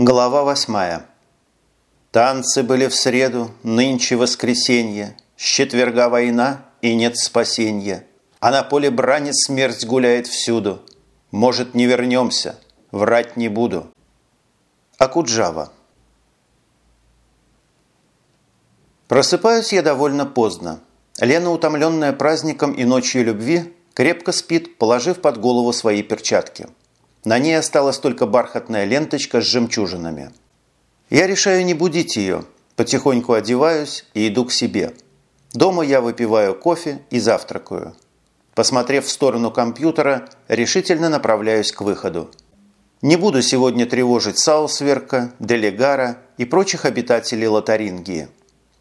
Глава восьмая. Танцы были в среду, нынче воскресенье, С четверга война и нет спасенья, А на поле брани смерть гуляет всюду. Может, не вернемся, врать не буду. Акуджава. Просыпаюсь я довольно поздно. Лена, утомленная праздником и ночью любви, крепко спит, положив под голову свои перчатки. На ней осталась только бархатная ленточка с жемчужинами. Я решаю не будить ее, потихоньку одеваюсь и иду к себе. Дома я выпиваю кофе и завтракаю. Посмотрев в сторону компьютера, решительно направляюсь к выходу. Не буду сегодня тревожить Саусверка, Делегара и прочих обитателей Лотарингии.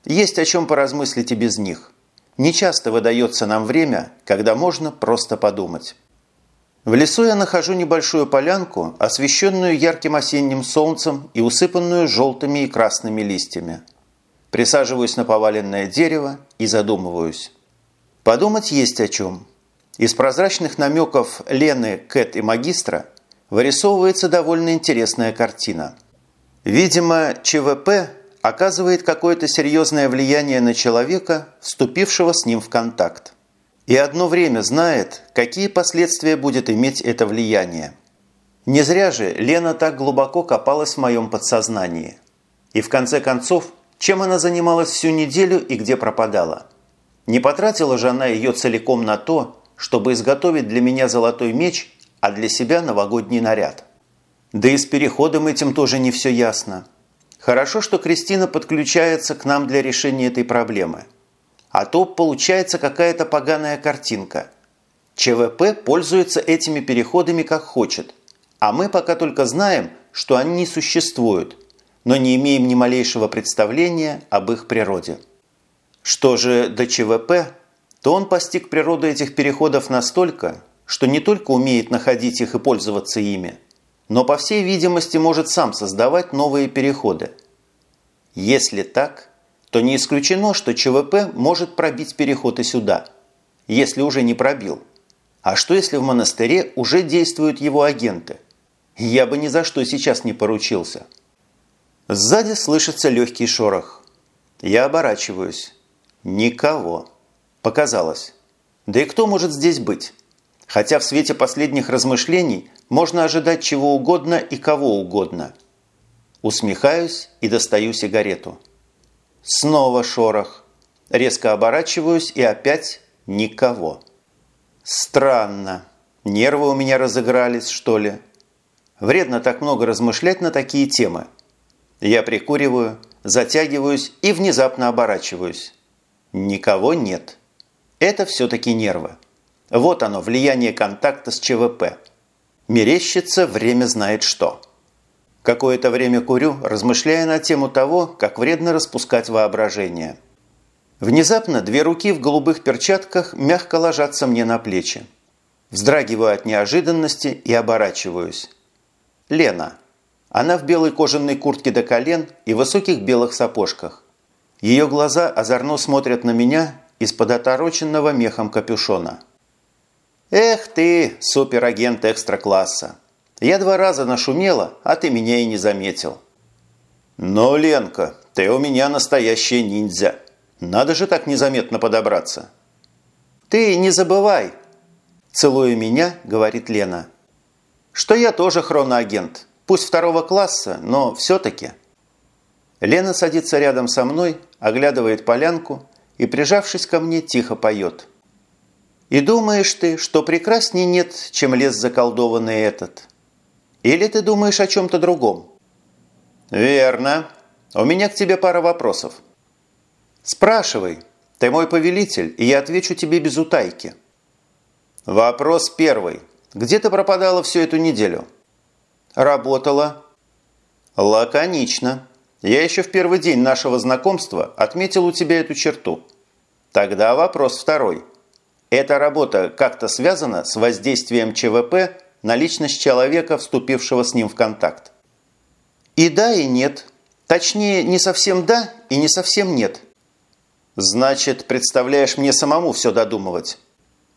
Есть о чем поразмыслить и без них. Нечасто выдается нам время, когда можно просто подумать. В лесу я нахожу небольшую полянку, освещенную ярким осенним солнцем и усыпанную желтыми и красными листьями. Присаживаюсь на поваленное дерево и задумываюсь. Подумать есть о чем. Из прозрачных намеков Лены, Кэт и магистра вырисовывается довольно интересная картина. Видимо, ЧВП оказывает какое-то серьезное влияние на человека, вступившего с ним в контакт и одно время знает, какие последствия будет иметь это влияние. Не зря же Лена так глубоко копалась в моем подсознании. И в конце концов, чем она занималась всю неделю и где пропадала? Не потратила же она ее целиком на то, чтобы изготовить для меня золотой меч, а для себя новогодний наряд. Да и с переходом этим тоже не все ясно. Хорошо, что Кристина подключается к нам для решения этой проблемы – а то получается какая-то поганая картинка. ЧВП пользуется этими переходами как хочет, а мы пока только знаем, что они существуют, но не имеем ни малейшего представления об их природе. Что же до ЧВП, то он постиг природу этих переходов настолько, что не только умеет находить их и пользоваться ими, но по всей видимости может сам создавать новые переходы. Если так, то не исключено, что ЧВП может пробить переход и сюда, если уже не пробил. А что если в монастыре уже действуют его агенты? Я бы ни за что сейчас не поручился. Сзади слышится легкий шорох. Я оборачиваюсь. Никого. Показалось. Да и кто может здесь быть? Хотя в свете последних размышлений можно ожидать чего угодно и кого угодно. Усмехаюсь и достаю сигарету. Снова шорох. Резко оборачиваюсь и опять никого. Странно. Нервы у меня разыгрались, что ли? Вредно так много размышлять на такие темы. Я прикуриваю, затягиваюсь и внезапно оборачиваюсь. Никого нет. Это все-таки нервы. Вот оно, влияние контакта с ЧВП. Мерещится время знает что. Какое-то время курю, размышляя на тему того, как вредно распускать воображение. Внезапно две руки в голубых перчатках мягко ложатся мне на плечи. Вздрагиваю от неожиданности и оборачиваюсь. Лена. Она в белой кожаной куртке до колен и высоких белых сапожках. Ее глаза озорно смотрят на меня из-под отороченного мехом капюшона. «Эх ты, суперагент экстра-класса! Я два раза нашумела, а ты меня и не заметил. Но, Ленка, ты у меня настоящая ниндзя. Надо же так незаметно подобраться. Ты не забывай, целуя меня, говорит Лена, что я тоже хроноагент. Пусть второго класса, но все-таки. Лена садится рядом со мной, оглядывает полянку и, прижавшись ко мне, тихо поет. И думаешь ты, что прекрасней нет, чем лес заколдованный этот – или ты думаешь о чем-то другом?» «Верно. У меня к тебе пара вопросов». «Спрашивай. Ты мой повелитель, и я отвечу тебе без утайки». «Вопрос первый. Где ты пропадала всю эту неделю?» «Работала». «Лаконично. Я еще в первый день нашего знакомства отметил у тебя эту черту. Тогда вопрос второй. Эта работа как-то связана с воздействием ЧВП на личность человека, вступившего с ним в контакт. И да, и нет. Точнее, не совсем да и не совсем нет. Значит, представляешь мне самому все додумывать.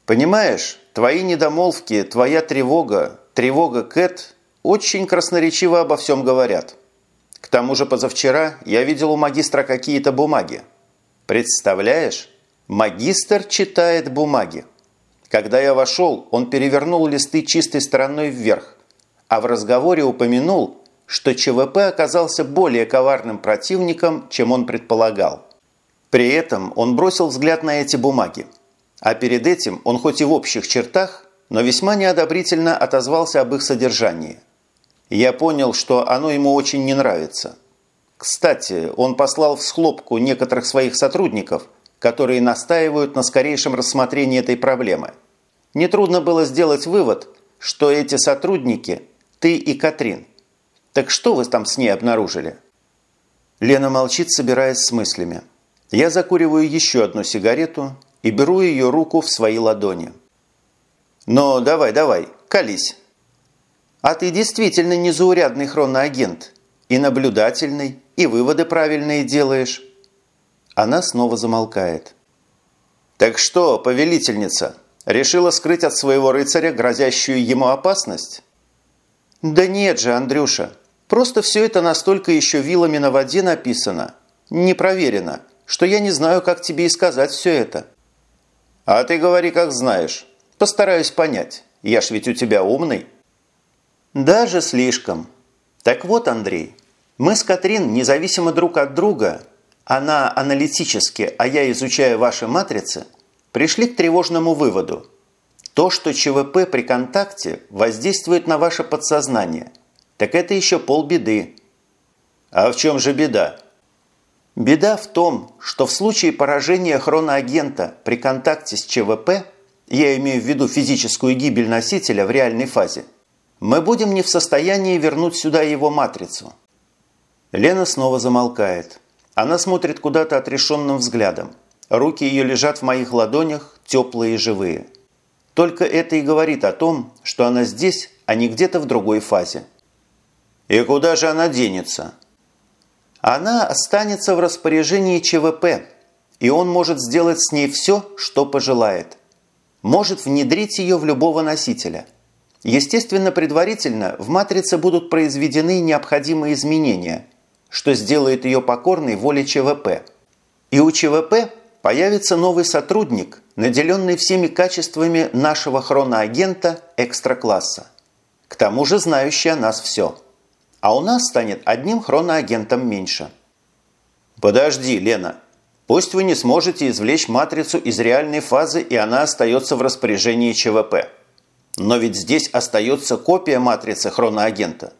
Понимаешь, твои недомолвки, твоя тревога, тревога Кэт очень красноречиво обо всем говорят. К тому же позавчера я видел у магистра какие-то бумаги. Представляешь, магистр читает бумаги. Когда я вошел, он перевернул листы чистой стороной вверх, а в разговоре упомянул, что ЧВП оказался более коварным противником, чем он предполагал. При этом он бросил взгляд на эти бумаги. А перед этим он хоть и в общих чертах, но весьма неодобрительно отозвался об их содержании. Я понял, что оно ему очень не нравится. Кстати, он послал в схлопку некоторых своих сотрудников, которые настаивают на скорейшем рассмотрении этой проблемы. Нетрудно было сделать вывод, что эти сотрудники – ты и Катрин. Так что вы там с ней обнаружили? Лена молчит, собираясь с мыслями. Я закуриваю еще одну сигарету и беру ее руку в свои ладони. «Но давай, давай, колись». «А ты действительно незаурядный хроноагент. И наблюдательный, и выводы правильные делаешь». Она снова замолкает. «Так что, повелительница, решила скрыть от своего рыцаря грозящую ему опасность?» «Да нет же, Андрюша, просто все это настолько еще вилами на воде написано, не проверено, что я не знаю, как тебе и сказать все это». «А ты говори, как знаешь. Постараюсь понять. Я ж ведь у тебя умный». «Даже слишком. Так вот, Андрей, мы с Катрин независимо друг от друга, она аналитически, а я изучая ваши матрицы, пришли к тревожному выводу. То, что ЧВП при контакте воздействует на ваше подсознание, так это еще полбеды. А в чем же беда? Беда в том, что в случае поражения хроноагента при контакте с ЧВП, я имею в виду физическую гибель носителя в реальной фазе, мы будем не в состоянии вернуть сюда его матрицу. Лена снова замолкает. Она смотрит куда-то отрешенным взглядом. Руки ее лежат в моих ладонях, теплые и живые. Только это и говорит о том, что она здесь, а не где-то в другой фазе. И куда же она денется? Она останется в распоряжении ЧВП, и он может сделать с ней все, что пожелает. Может внедрить ее в любого носителя. Естественно, предварительно в матрице будут произведены необходимые изменения – что сделает ее покорной воле ЧВП. И у ЧВП появится новый сотрудник, наделенный всеми качествами нашего хроноагента экстра-класса. К тому же знающий о нас все. А у нас станет одним хроноагентом меньше. Подожди, Лена. Пусть вы не сможете извлечь матрицу из реальной фазы, и она остается в распоряжении ЧВП. Но ведь здесь остается копия матрицы хроноагента.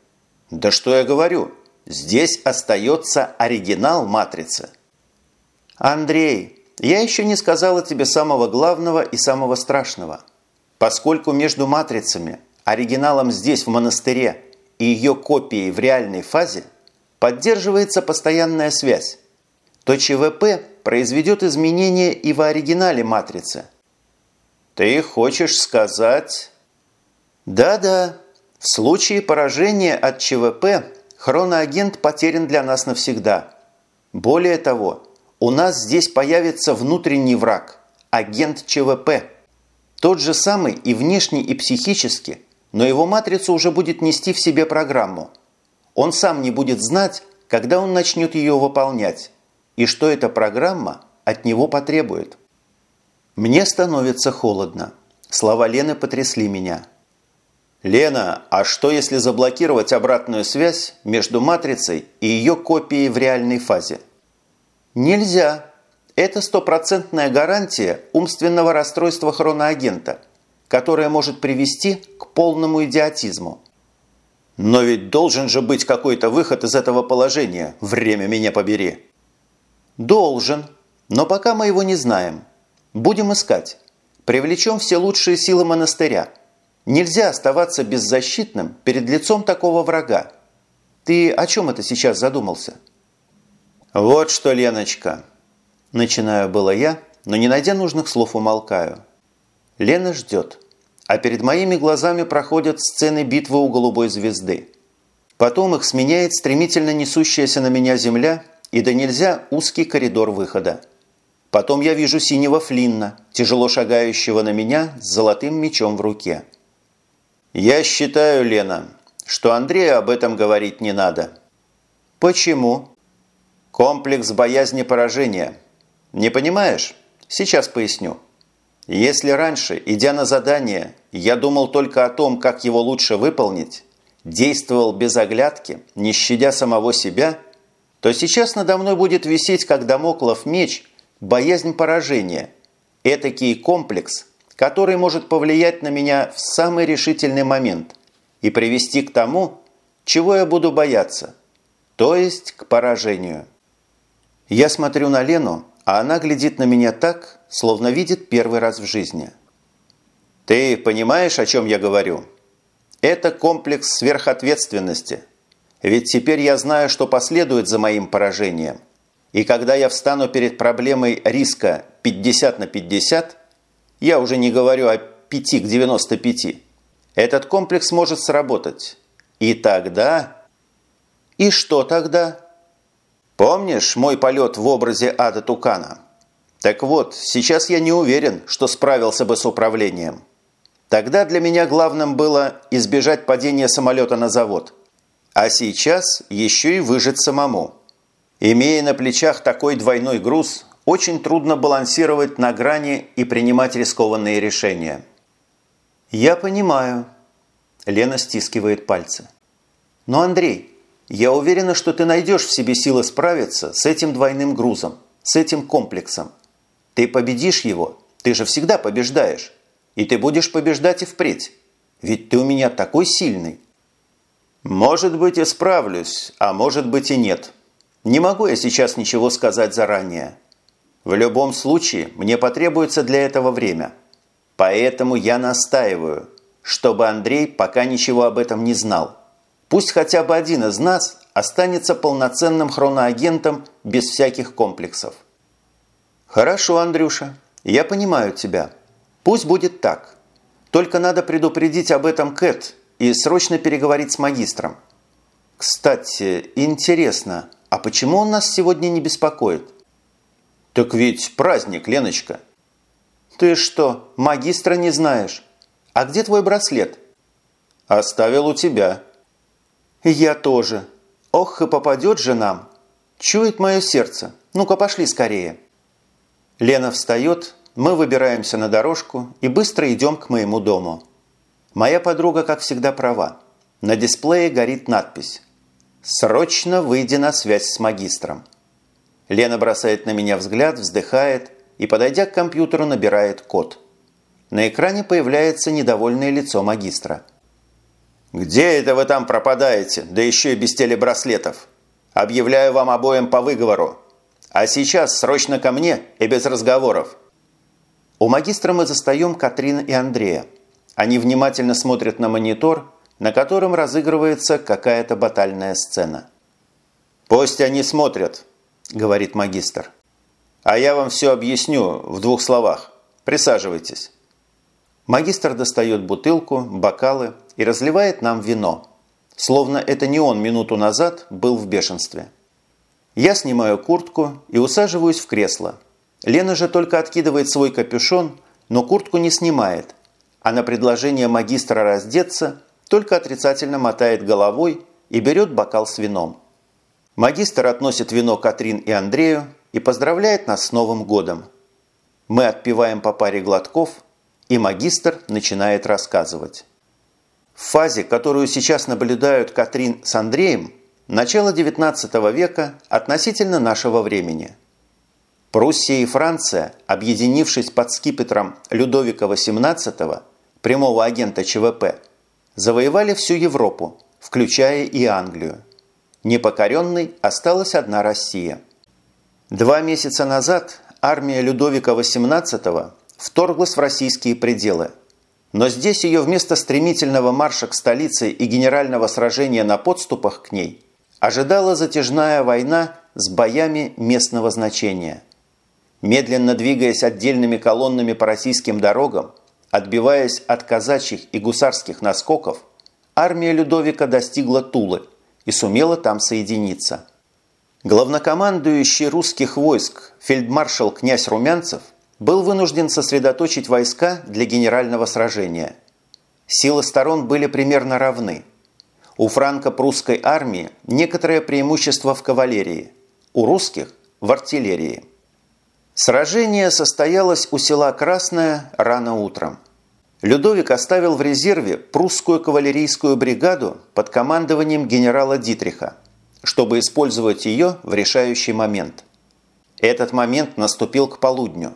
Да что я говорю? Здесь остается оригинал матрицы. Андрей, я еще не сказала тебе самого главного и самого страшного. Поскольку между матрицами, оригиналом здесь в монастыре и ее копией в реальной фазе поддерживается постоянная связь, то ЧВП произведет изменения и в оригинале матрицы. Ты хочешь сказать... Да-да, в случае поражения от ЧВП Хроноагент потерян для нас навсегда. Более того, у нас здесь появится внутренний враг – агент ЧВП. Тот же самый и внешне, и психически, но его матрица уже будет нести в себе программу. Он сам не будет знать, когда он начнет ее выполнять, и что эта программа от него потребует. Мне становится холодно. Слова Лены потрясли меня – «Лена, а что если заблокировать обратную связь между матрицей и ее копией в реальной фазе?» «Нельзя. Это стопроцентная гарантия умственного расстройства хроноагента, которое может привести к полному идиотизму». «Но ведь должен же быть какой-то выход из этого положения. Время меня побери». «Должен. Но пока мы его не знаем. Будем искать. Привлечем все лучшие силы монастыря». Нельзя оставаться беззащитным перед лицом такого врага. Ты о чем это сейчас задумался? Вот что, Леночка. Начинаю было я, но не найдя нужных слов умолкаю. Лена ждет. А перед моими глазами проходят сцены битвы у голубой звезды. Потом их сменяет стремительно несущаяся на меня земля и да нельзя узкий коридор выхода. Потом я вижу синего Флинна, тяжело шагающего на меня с золотым мечом в руке. «Я считаю, Лена, что Андрею об этом говорить не надо». Почему? Комплекс боязни поражения. Не понимаешь? Сейчас поясню. Если раньше, идя на задание, я думал только о том, как его лучше выполнить, действовал без оглядки, не щадя самого себя, то сейчас надо мной будет висеть, как домоклов меч, боязнь поражения, этакий комплекс, который может повлиять на меня в самый решительный момент и привести к тому, чего я буду бояться, то есть к поражению. Я смотрю на Лену, а она глядит на меня так, словно видит первый раз в жизни. Ты понимаешь, о чем я говорю? Это комплекс сверхответственности. Ведь теперь я знаю, что последует за моим поражением. И когда я встану перед проблемой риска 50 на 50, я уже не говорю о 5 к 95, этот комплекс может сработать. И тогда... И что тогда? Помнишь мой полет в образе Ада Тукана? Так вот, сейчас я не уверен, что справился бы с управлением. Тогда для меня главным было избежать падения самолета на завод. А сейчас еще и выжить самому. Имея на плечах такой двойной груз, очень трудно балансировать на грани и принимать рискованные решения. «Я понимаю», – Лена стискивает пальцы. «Но, Андрей, я уверена, что ты найдешь в себе силы справиться с этим двойным грузом, с этим комплексом. Ты победишь его, ты же всегда побеждаешь. И ты будешь побеждать и впредь. Ведь ты у меня такой сильный. Может быть и справлюсь, а может быть и нет. Не могу я сейчас ничего сказать заранее. В любом случае, мне потребуется для этого время. Поэтому я настаиваю, чтобы Андрей пока ничего об этом не знал. Пусть хотя бы один из нас останется полноценным хроноагентом без всяких комплексов. Хорошо, Андрюша, я понимаю тебя. Пусть будет так. Только надо предупредить об этом Кэт и срочно переговорить с магистром. Кстати, интересно, а почему он нас сегодня не беспокоит? Так ведь праздник, Леночка. Ты что, магистра не знаешь? А где твой браслет? Оставил у тебя. «Я тоже. Ох, и попадет же нам. Чует мое сердце. Ну-ка, пошли скорее». Лена встает, мы выбираемся на дорожку и быстро идем к моему дому. Моя подруга, как всегда, права. На дисплее горит надпись «Срочно выйди на связь с магистром». Лена бросает на меня взгляд, вздыхает и, подойдя к компьютеру, набирает код. На экране появляется недовольное лицо магистра – «Где это вы там пропадаете, да еще и без телебраслетов? Объявляю вам обоим по выговору. А сейчас срочно ко мне и без разговоров». У магистра мы застаем Катрин и Андрея. Они внимательно смотрят на монитор, на котором разыгрывается какая-то батальная сцена. «Пусть они смотрят», – говорит магистр. «А я вам все объясню в двух словах. Присаживайтесь». Магистр достает бутылку, бокалы и разливает нам вино. Словно это не он минуту назад был в бешенстве. Я снимаю куртку и усаживаюсь в кресло. Лена же только откидывает свой капюшон, но куртку не снимает, а на предложение магистра раздеться только отрицательно мотает головой и берет бокал с вином. Магистр относит вино Катрин и Андрею и поздравляет нас с Новым годом. Мы отпиваем по паре глотков – и магистр начинает рассказывать. В фазе, которую сейчас наблюдают Катрин с Андреем, начало XIX века относительно нашего времени. Пруссия и Франция, объединившись под скипетром Людовика XVIII, прямого агента ЧВП, завоевали всю Европу, включая и Англию. Непокоренной осталась одна Россия. Два месяца назад армия Людовика XVIII вторглась в российские пределы. Но здесь ее вместо стремительного марша к столице и генерального сражения на подступах к ней ожидала затяжная война с боями местного значения. Медленно двигаясь отдельными колоннами по российским дорогам, отбиваясь от казачьих и гусарских наскоков, армия Людовика достигла Тулы и сумела там соединиться. Главнокомандующий русских войск фельдмаршал князь Румянцев – был вынужден сосредоточить войска для генерального сражения. Силы сторон были примерно равны. У франко-прусской армии некоторое преимущество в кавалерии, у русских – в артиллерии. Сражение состоялось у села Красное рано утром. Людовик оставил в резерве прусскую кавалерийскую бригаду под командованием генерала Дитриха, чтобы использовать ее в решающий момент. Этот момент наступил к полудню.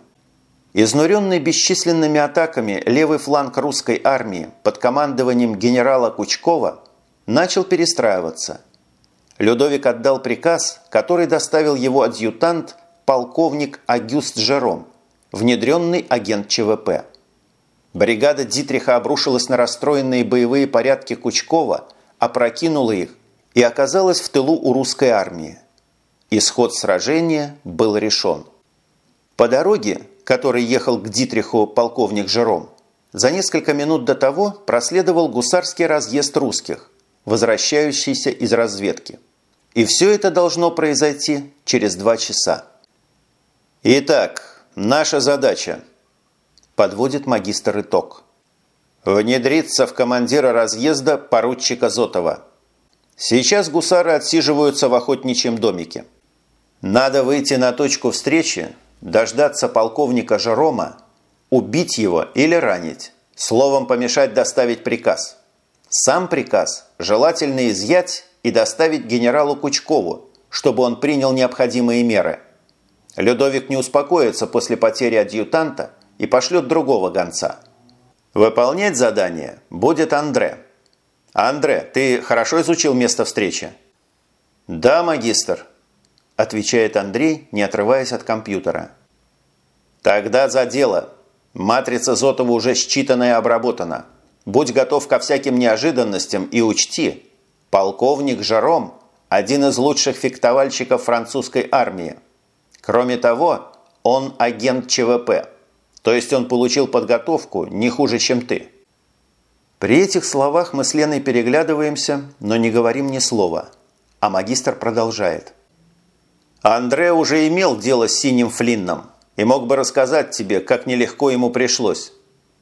Изнуренный бесчисленными атаками левый фланг русской армии под командованием генерала Кучкова начал перестраиваться. Людовик отдал приказ, который доставил его адъютант полковник Агюст Жером, внедренный агент ЧВП. Бригада Дитриха обрушилась на расстроенные боевые порядки Кучкова, опрокинула их и оказалась в тылу у русской армии. Исход сражения был решен. По дороге, которой ехал к Дитриху полковник Жером, за несколько минут до того проследовал гусарский разъезд русских, возвращающийся из разведки. И все это должно произойти через два часа. «Итак, наша задача», – подводит магистр итог. «Внедриться в командира разъезда поручика Зотова. Сейчас гусары отсиживаются в охотничьем домике. Надо выйти на точку встречи, дождаться полковника Жерома, убить его или ранить, словом помешать доставить приказ. Сам приказ желательно изъять и доставить генералу Кучкову, чтобы он принял необходимые меры – Людовик не успокоится после потери адъютанта и пошлет другого гонца. Выполнять задание будет Андре. «Андре, ты хорошо изучил место встречи?» «Да, магистр», – отвечает Андрей, не отрываясь от компьютера. «Тогда за дело. Матрица Зотова уже считана и обработана. Будь готов ко всяким неожиданностям и учти, полковник Жаром – один из лучших фехтовальщиков французской армии. Кроме того, он агент ЧВП, то есть он получил подготовку не хуже, чем ты. При этих словах мы с Леной переглядываемся, но не говорим ни слова. А магистр продолжает. Андре уже имел дело с синим Флинном и мог бы рассказать тебе, как нелегко ему пришлось.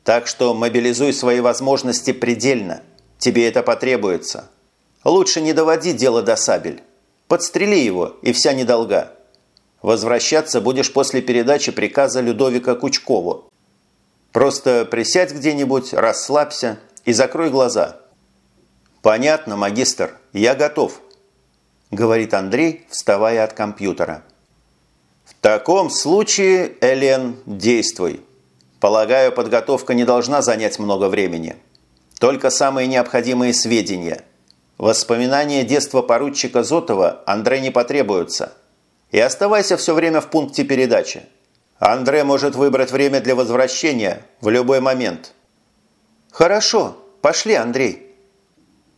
Так что мобилизуй свои возможности предельно. Тебе это потребуется. Лучше не доводи дело до сабель. Подстрели его, и вся недолга. Возвращаться будешь после передачи приказа Людовика Кучкову. Просто присядь где-нибудь, расслабься и закрой глаза. Понятно, магистр, я готов, говорит Андрей, вставая от компьютера. В таком случае, Элен, действуй. Полагаю, подготовка не должна занять много времени. Только самые необходимые сведения. Воспоминания детства поручика Зотова Андре не потребуются – и оставайся все время в пункте передачи. Андре может выбрать время для возвращения в любой момент. Хорошо, пошли, Андрей.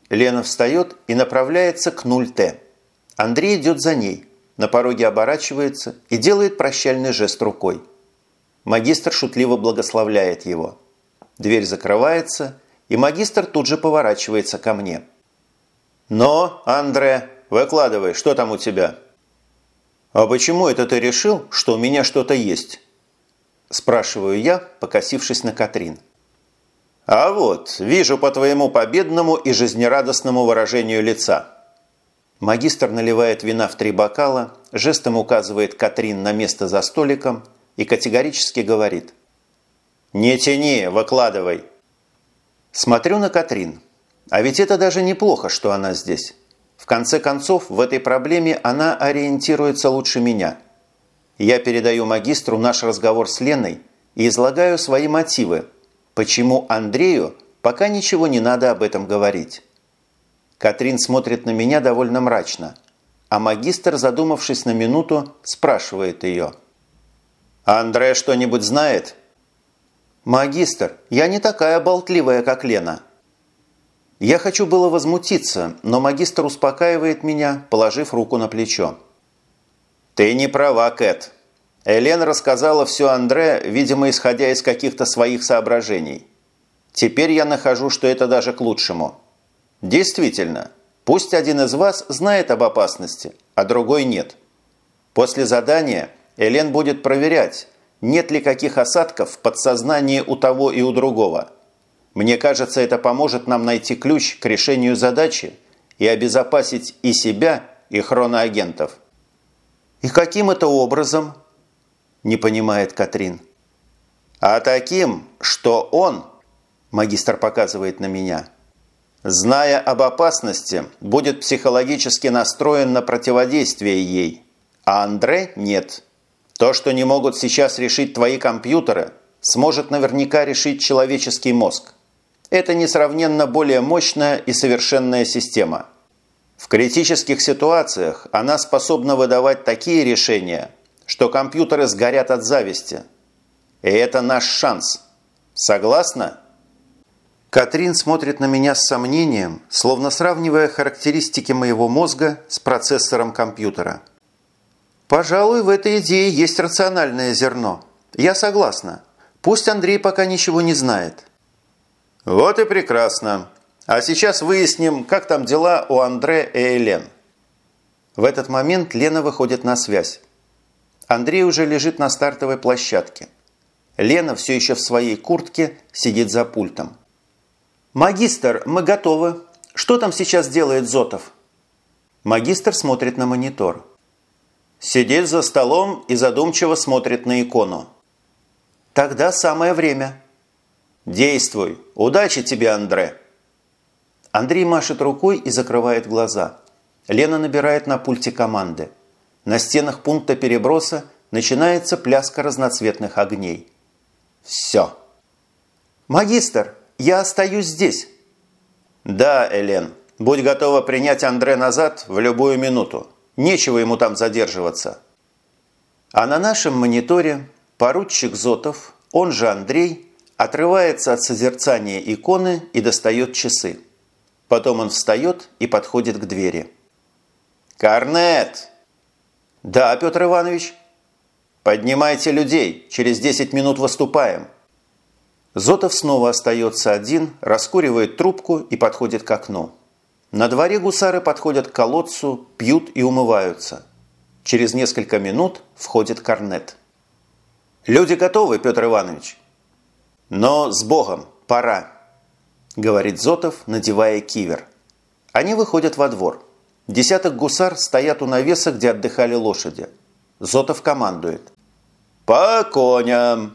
Лена встает и направляется к 0Т. Андрей идет за ней, на пороге оборачивается и делает прощальный жест рукой. Магистр шутливо благословляет его. Дверь закрывается, и магистр тут же поворачивается ко мне. «Но, Андре, выкладывай, что там у тебя?» «А почему это ты решил, что у меня что-то есть?» Спрашиваю я, покосившись на Катрин. «А вот, вижу по твоему победному и жизнерадостному выражению лица». Магистр наливает вина в три бокала, жестом указывает Катрин на место за столиком и категорически говорит. «Не тяни, выкладывай». Смотрю на Катрин. А ведь это даже неплохо, что она здесь. В конце концов, в этой проблеме она ориентируется лучше меня. Я передаю магистру наш разговор с Леной и излагаю свои мотивы, почему Андрею пока ничего не надо об этом говорить. Катрин смотрит на меня довольно мрачно, а магистр, задумавшись на минуту, спрашивает ее. «Андре что-нибудь знает?» «Магистр, я не такая болтливая, как Лена». Я хочу было возмутиться, но магистр успокаивает меня, положив руку на плечо. «Ты не права, Кэт. Элен рассказала все Андре, видимо, исходя из каких-то своих соображений. Теперь я нахожу, что это даже к лучшему. Действительно, пусть один из вас знает об опасности, а другой нет. После задания Элен будет проверять, нет ли каких осадков в подсознании у того и у другого – мне кажется, это поможет нам найти ключ к решению задачи и обезопасить и себя, и хроноагентов. «И каким это образом?» – не понимает Катрин. «А таким, что он, – магистр показывает на меня, – зная об опасности, будет психологически настроен на противодействие ей, а Андре нет. То, что не могут сейчас решить твои компьютеры, сможет наверняка решить человеческий мозг. Это несравненно более мощная и совершенная система – в критических ситуациях она способна выдавать такие решения, что компьютеры сгорят от зависти. И это наш шанс. Согласна? Катрин смотрит на меня с сомнением, словно сравнивая характеристики моего мозга с процессором компьютера. Пожалуй, в этой идее есть рациональное зерно. Я согласна. Пусть Андрей пока ничего не знает. Вот и прекрасно. А сейчас выясним, как там дела у Андре и Элен. В этот момент Лена выходит на связь. Андрей уже лежит на стартовой площадке. Лена все еще в своей куртке сидит за пультом. «Магистр, мы готовы. Что там сейчас делает Зотов?» Магистр смотрит на монитор. Сидит за столом и задумчиво смотрит на икону. «Тогда самое время». «Действуй. Удачи тебе, Андре!» Андрей машет рукой и закрывает глаза. Лена набирает на пульте команды. На стенах пункта переброса начинается пляска разноцветных огней. Все. «Магистр, я остаюсь здесь». «Да, Элен. Будь готова принять Андре назад в любую минуту. Нечего ему там задерживаться». А на нашем мониторе поручик Зотов, он же Андрей, отрывается от созерцания иконы и достает часы. Потом он встает и подходит к двери. «Корнет!» «Да, Петр Иванович?» «Поднимайте людей, через 10 минут выступаем». Зотов снова остается один, раскуривает трубку и подходит к окну. На дворе гусары подходят к колодцу, пьют и умываются. Через несколько минут входит корнет. «Люди готовы, Петр Иванович?» «Но с Богом, пора!» – говорит Зотов, надевая кивер. Они выходят во двор. Десяток гусар стоят у навеса, где отдыхали лошади. Зотов командует. «По коням!»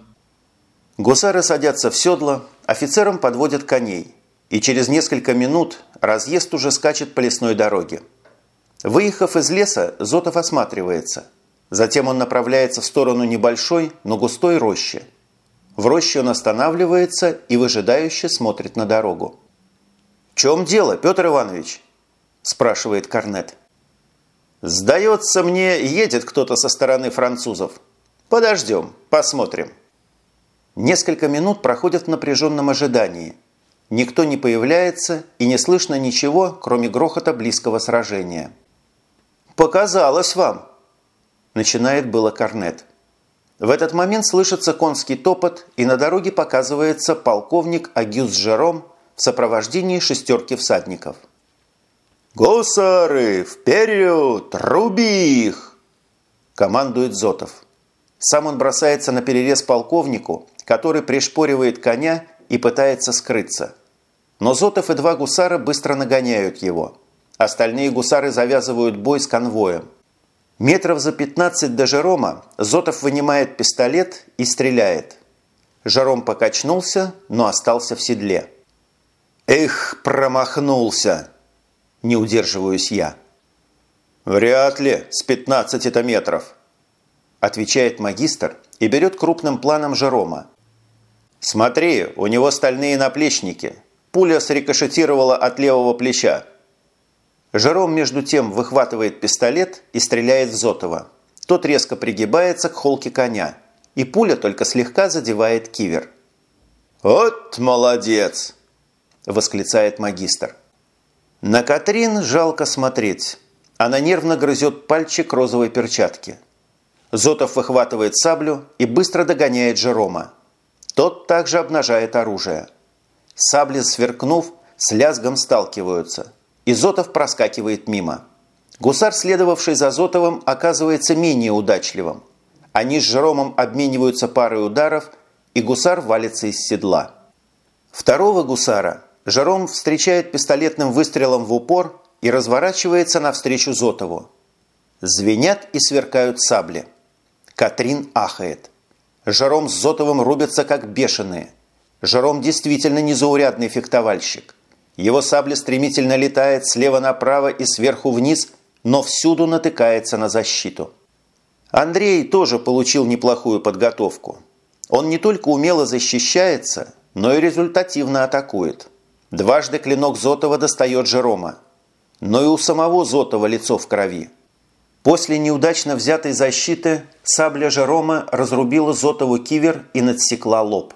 Гусары садятся в седло, офицерам подводят коней. И через несколько минут разъезд уже скачет по лесной дороге. Выехав из леса, Зотов осматривается. Затем он направляется в сторону небольшой, но густой рощи – в роще он останавливается и выжидающе смотрит на дорогу. «В чем дело, Петр Иванович?» – спрашивает Корнет. «Сдается мне, едет кто-то со стороны французов. Подождем, посмотрим». Несколько минут проходят в напряженном ожидании. Никто не появляется и не слышно ничего, кроме грохота близкого сражения. «Показалось вам!» – начинает было Корнет. В этот момент слышится конский топот, и на дороге показывается полковник Агюс Жером в сопровождении шестерки всадников. «Гусары, вперед! Руби их!» – командует Зотов. Сам он бросается на перерез полковнику, который пришпоривает коня и пытается скрыться. Но Зотов и два гусара быстро нагоняют его. Остальные гусары завязывают бой с конвоем – Метров за 15 до Жерома Зотов вынимает пистолет и стреляет. Жером покачнулся, но остался в седле. «Эх, промахнулся!» Не удерживаюсь я. «Вряд ли с 15 метров», отвечает магистр и берет крупным планом Жерома. «Смотри, у него стальные наплечники. Пуля срикошетировала от левого плеча. Жером, между тем, выхватывает пистолет и стреляет в Зотова. Тот резко пригибается к холке коня, и пуля только слегка задевает кивер. «Вот молодец!» – восклицает магистр. На Катрин жалко смотреть. Она нервно грызет пальчик розовой перчатки. Зотов выхватывает саблю и быстро догоняет Жерома. Тот также обнажает оружие. Сабли, сверкнув, с лязгом сталкиваются – и Зотов проскакивает мимо. Гусар, следовавший за Зотовым, оказывается менее удачливым. Они с Жеромом обмениваются парой ударов, и гусар валится из седла. Второго гусара Жером встречает пистолетным выстрелом в упор и разворачивается навстречу Зотову. Звенят и сверкают сабли. Катрин ахает. Жером с Зотовым рубятся как бешеные. Жером действительно незаурядный фехтовальщик. Его сабля стремительно летает слева направо и сверху вниз, но всюду натыкается на защиту. Андрей тоже получил неплохую подготовку. Он не только умело защищается, но и результативно атакует. Дважды клинок Зотова достает Жерома. Но и у самого Зотова лицо в крови. После неудачно взятой защиты сабля Жерома разрубила Зотову кивер и надсекла лоб.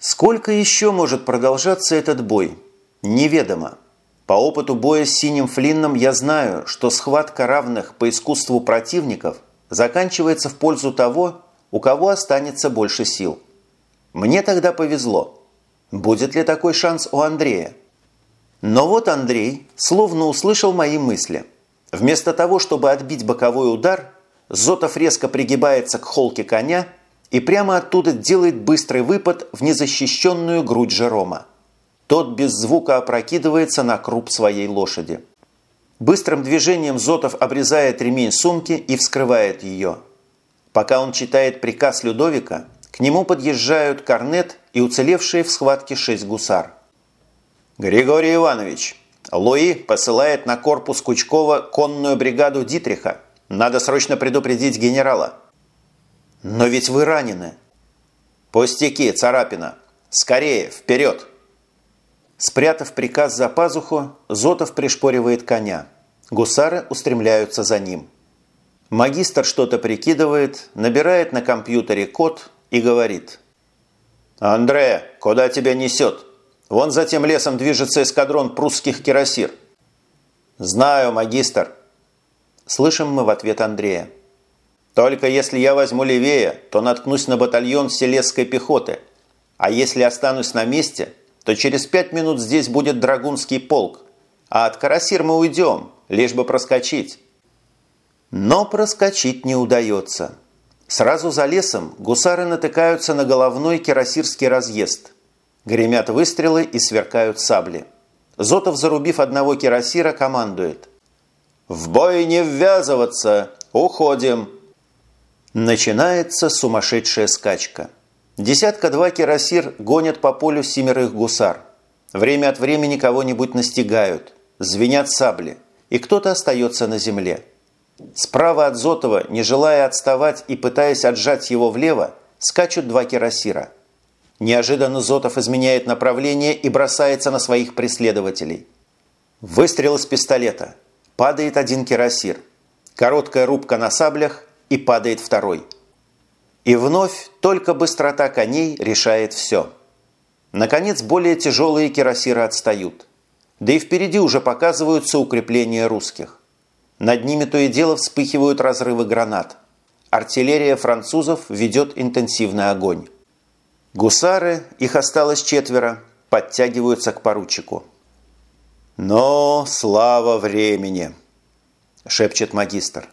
Сколько еще может продолжаться этот бой? Неведомо. По опыту боя с синим флинном я знаю, что схватка равных по искусству противников заканчивается в пользу того, у кого останется больше сил. Мне тогда повезло. Будет ли такой шанс у Андрея? Но вот Андрей словно услышал мои мысли. Вместо того, чтобы отбить боковой удар, Зотов резко пригибается к холке коня и прямо оттуда делает быстрый выпад в незащищенную грудь Жерома. Тот без звука опрокидывается на круп своей лошади. Быстрым движением Зотов обрезает ремень сумки и вскрывает ее. Пока он читает приказ Людовика, к нему подъезжают корнет и уцелевшие в схватке шесть гусар. «Григорий Иванович, Луи посылает на корпус Кучкова конную бригаду Дитриха. Надо срочно предупредить генерала». «Но ведь вы ранены». «Пустяки, царапина. Скорее, вперед!» Спрятав приказ за пазуху, Зотов пришпоривает коня. Гусары устремляются за ним. Магистр что-то прикидывает, набирает на компьютере код и говорит. «Андре, куда тебя несет? Вон за тем лесом движется эскадрон прусских кирасир». «Знаю, магистр». Слышим мы в ответ Андрея. «Только если я возьму левее, то наткнусь на батальон селесской пехоты. А если останусь на месте – то через пять минут здесь будет драгунский полк, а от Карасир мы уйдем, лишь бы проскочить. Но проскочить не удается. Сразу за лесом гусары натыкаются на головной кирасирский разъезд. Гремят выстрелы и сверкают сабли. Зотов, зарубив одного кирасира, командует. «В бой не ввязываться! Уходим!» Начинается сумасшедшая скачка. Десятка-два кирасир гонят по полю семерых гусар. Время от времени кого-нибудь настигают, звенят сабли, и кто-то остается на земле. Справа от Зотова, не желая отставать и пытаясь отжать его влево, скачут два кирасира. Неожиданно Зотов изменяет направление и бросается на своих преследователей. Выстрел из пистолета. Падает один кирасир. Короткая рубка на саблях и падает второй – и вновь только быстрота коней решает все. Наконец, более тяжелые кирасиры отстают. Да и впереди уже показываются укрепления русских. Над ними то и дело вспыхивают разрывы гранат. Артиллерия французов ведет интенсивный огонь. Гусары, их осталось четверо, подтягиваются к поручику. «Но слава времени!» – шепчет магистр.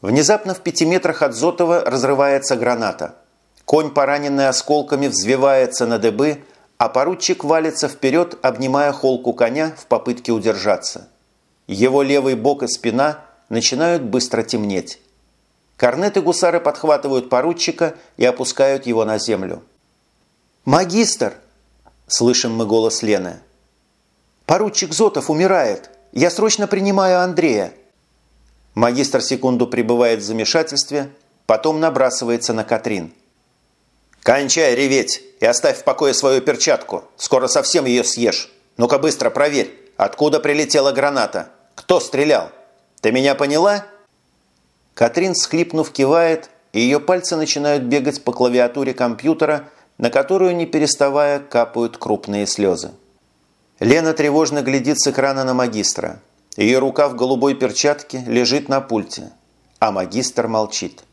Внезапно в пяти метрах от Зотова разрывается граната. Конь, пораненный осколками, взвивается на дыбы, а поручик валится вперед, обнимая холку коня в попытке удержаться. Его левый бок и спина начинают быстро темнеть. Корнеты гусары подхватывают поручика и опускают его на землю. «Магистр!» – слышим мы голос Лены. «Поручик Зотов умирает! Я срочно принимаю Андрея!» Магистр секунду пребывает в замешательстве, потом набрасывается на Катрин. «Кончай реветь и оставь в покое свою перчатку. Скоро совсем ее съешь. Ну-ка быстро проверь, откуда прилетела граната. Кто стрелял? Ты меня поняла?» Катрин, схлипнув, кивает, и ее пальцы начинают бегать по клавиатуре компьютера, на которую, не переставая, капают крупные слезы. Лена тревожно глядит с экрана на магистра. Ее рука в голубой перчатке лежит на пульте, а магистр молчит.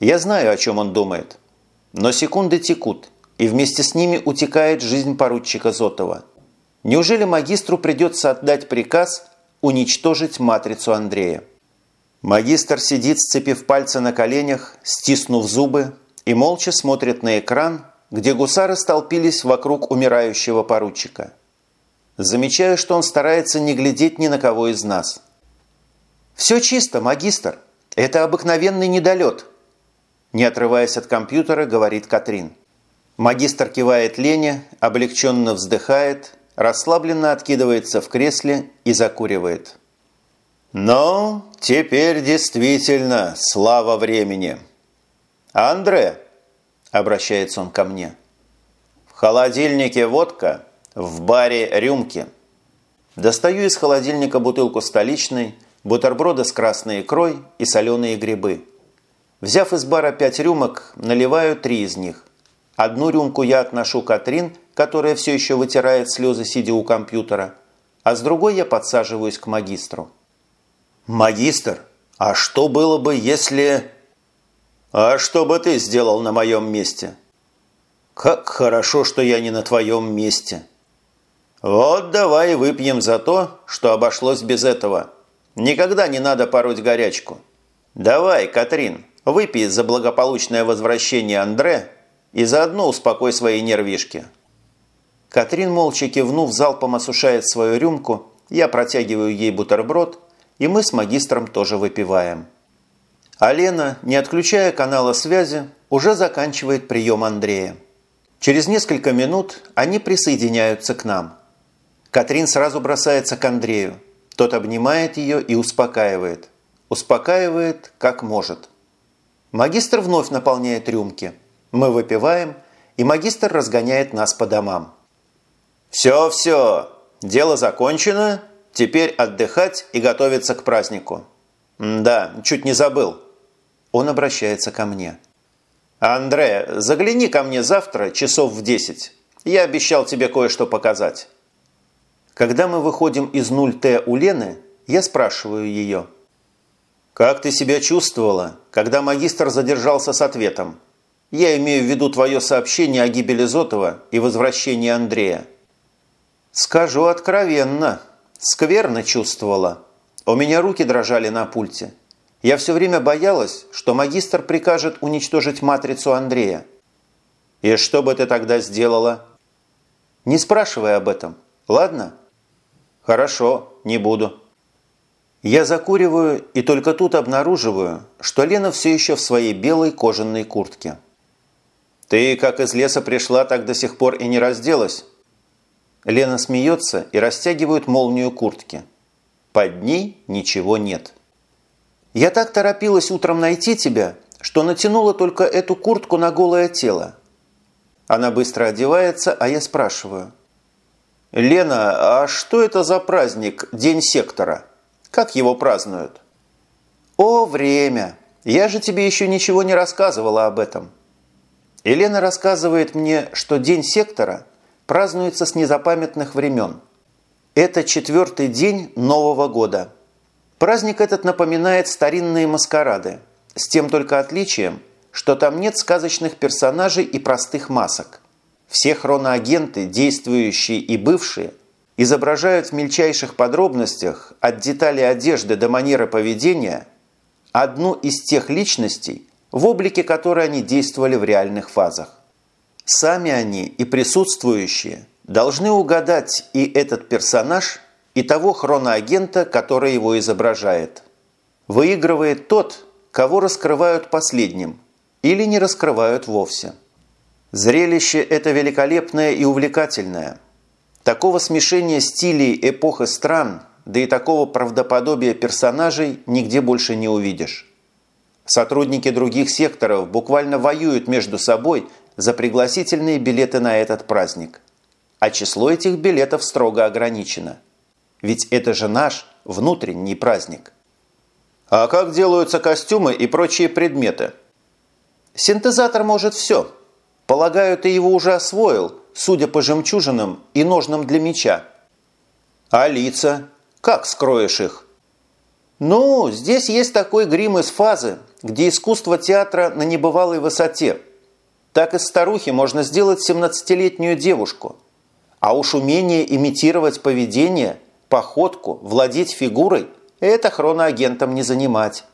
Я знаю, о чем он думает. Но секунды текут, и вместе с ними утекает жизнь поручика Зотова. Неужели магистру придется отдать приказ уничтожить матрицу Андрея? Магистр сидит, сцепив пальцы на коленях, стиснув зубы и молча смотрит на экран, где гусары столпились вокруг умирающего поручика. Замечаю, что он старается не глядеть ни на кого из нас. «Все чисто, магистр. Это обыкновенный недолет», не отрываясь от компьютера, говорит Катрин. Магистр кивает Лене, облегченно вздыхает, расслабленно откидывается в кресле и закуривает. «Ну, теперь действительно слава времени!» «Андре!» – обращается он ко мне. «В холодильнике водка, в баре рюмки». Достаю из холодильника бутылку столичной, бутерброды с красной икрой и соленые грибы. Взяв из бара пять рюмок, наливаю три из них. Одну рюмку я отношу Катрин, которая все еще вытирает слезы, сидя у компьютера, а с другой я подсаживаюсь к магистру. «Магистр, а что было бы, если...» «А что бы ты сделал на моем месте?» «Как хорошо, что я не на твоем месте!» «Вот давай выпьем за то, что обошлось без этого. Никогда не надо пороть горячку. Давай, Катрин, выпей за благополучное возвращение Андре и заодно успокой свои нервишки». Катрин, молча кивнув, залпом осушает свою рюмку, я протягиваю ей бутерброд, и мы с магистром тоже выпиваем. А Лена, не отключая канала связи, уже заканчивает прием Андрея. Через несколько минут они присоединяются к нам. Катрин сразу бросается к Андрею. Тот обнимает ее и успокаивает. Успокаивает, как может. Магистр вновь наполняет рюмки. Мы выпиваем, и магистр разгоняет нас по домам. «Все-все, дело закончено, теперь отдыхать и готовиться к празднику». «Да, чуть не забыл». Он обращается ко мне. «Андре, загляни ко мне завтра часов в десять. Я обещал тебе кое-что показать». Когда мы выходим из 0Т у Лены, я спрашиваю ее. «Как ты себя чувствовала, когда магистр задержался с ответом? Я имею в виду твое сообщение о гибели Зотова и возвращении Андрея». «Скажу откровенно, скверно чувствовала. У меня руки дрожали на пульте. Я все время боялась, что магистр прикажет уничтожить матрицу Андрея». «И что бы ты тогда сделала?» «Не спрашивай об этом, ладно?» «Хорошо, не буду». Я закуриваю и только тут обнаруживаю, что Лена все еще в своей белой кожаной куртке. «Ты как из леса пришла, так до сих пор и не разделась?» Лена смеется и растягивает молнию куртки. Под ней ничего нет. «Я так торопилась утром найти тебя, что натянула только эту куртку на голое тело». Она быстро одевается, а я спрашиваю. «Лена, а что это за праздник, День сектора? Как его празднуют?» «О, время! Я же тебе еще ничего не рассказывала об этом». Елена рассказывает мне, что День сектора – празднуется с незапамятных времен. Это четвертый день Нового года. Праздник этот напоминает старинные маскарады, с тем только отличием, что там нет сказочных персонажей и простых масок. Все хроноагенты, действующие и бывшие, изображают в мельчайших подробностях, от деталей одежды до манеры поведения, одну из тех личностей, в облике которой они действовали в реальных фазах. Сами они и присутствующие должны угадать и этот персонаж, и того хроноагента, который его изображает. Выигрывает тот, кого раскрывают последним или не раскрывают вовсе. Зрелище это великолепное и увлекательное. Такого смешения стилей эпох и стран, да и такого правдоподобия персонажей нигде больше не увидишь. Сотрудники других секторов буквально воюют между собой за пригласительные билеты на этот праздник. А число этих билетов строго ограничено. Ведь это же наш внутренний праздник. А как делаются костюмы и прочие предметы? Синтезатор может все. Полагаю, ты его уже освоил, судя по жемчужинам и ножнам для меча. А лица? Как скроешь их? Ну, здесь есть такой грим из фазы, где искусство театра на небывалой высоте – так из старухи можно сделать 17-летнюю девушку. А уж умение имитировать поведение, походку, владеть фигурой – это хроноагентам не занимать.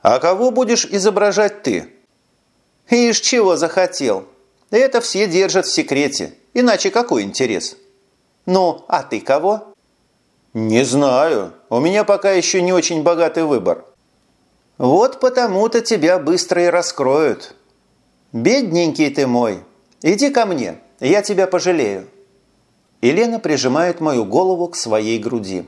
А кого будешь изображать ты? Ишь, чего захотел. Это все держат в секрете, иначе какой интерес? Ну, а ты кого?» «Не знаю. У меня пока еще не очень богатый выбор». «Вот потому-то тебя быстро и раскроют. Бедненький ты мой. Иди ко мне, я тебя пожалею». Елена прижимает мою голову к своей груди.